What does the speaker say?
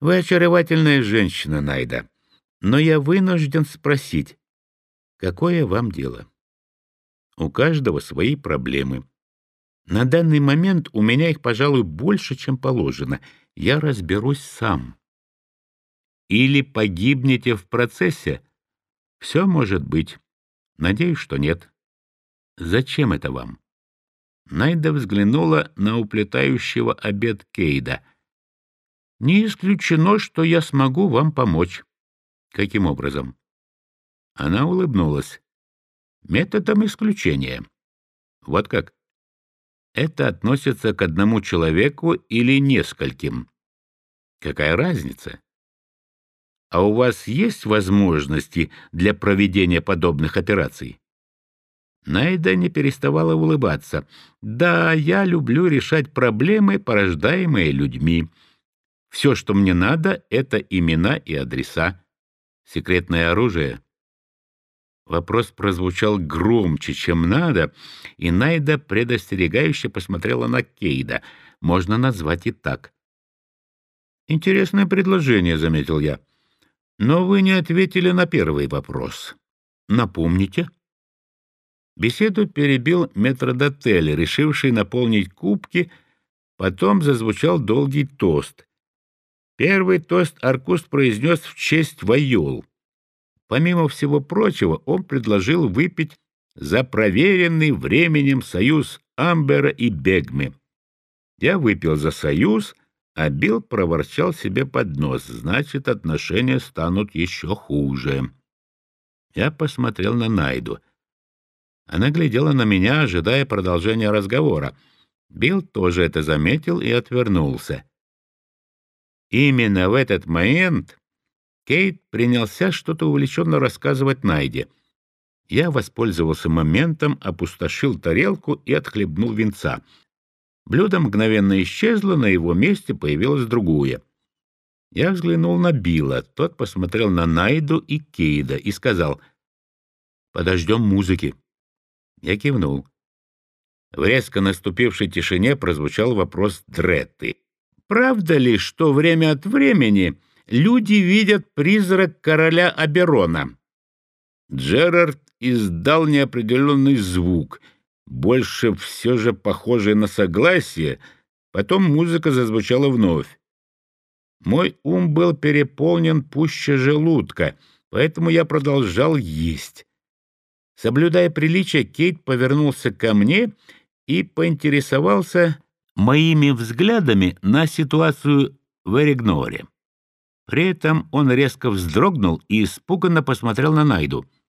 Вы очаровательная женщина, Найда, но я вынужден спросить, какое вам дело? У каждого свои проблемы. На данный момент у меня их, пожалуй, больше, чем положено. Я разберусь сам. Или погибнете в процессе? Все может быть. Надеюсь, что нет. Зачем это вам? Найда взглянула на уплетающего обед Кейда. Не исключено, что я смогу вам помочь. Каким образом? Она улыбнулась. Методом исключения. Вот как? Это относится к одному человеку или нескольким? Какая разница? А у вас есть возможности для проведения подобных операций? Найда не переставала улыбаться. «Да, я люблю решать проблемы, порождаемые людьми. Все, что мне надо, — это имена и адреса. Секретное оружие?» Вопрос прозвучал громче, чем надо, и Найда предостерегающе посмотрела на Кейда. Можно назвать и так. «Интересное предложение», — заметил я. «Но вы не ответили на первый вопрос. Напомните?» Беседу перебил метродотель, решивший наполнить кубки, потом зазвучал долгий тост. Первый тост Аркуст произнес в честь Вайол. Помимо всего прочего, он предложил выпить за проверенный временем союз Амбера и Бегмы. Я выпил за союз, а Билл проворчал себе под нос, значит, отношения станут еще хуже. Я посмотрел на Найду — она глядела на меня, ожидая продолжения разговора. Билл тоже это заметил и отвернулся. Именно в этот момент Кейт принялся что-то увлеченно рассказывать Найде. Я воспользовался моментом, опустошил тарелку и отхлебнул винца. Блюдо мгновенно исчезло, на его месте появилось другое. Я взглянул на Билла, тот посмотрел на Найду и Кейда и сказал, «Подождем музыки». Я кивнул. В резко наступившей тишине прозвучал вопрос Дретты. «Правда ли, что время от времени люди видят призрак короля Аберона?» Джерард издал неопределенный звук, больше все же похожий на согласие, потом музыка зазвучала вновь. Мой ум был переполнен пуще желудка, поэтому я продолжал есть. Соблюдая приличие, Кейт повернулся ко мне и поинтересовался моими взглядами на ситуацию в Эригноре. При этом он резко вздрогнул и испуганно посмотрел на Найду —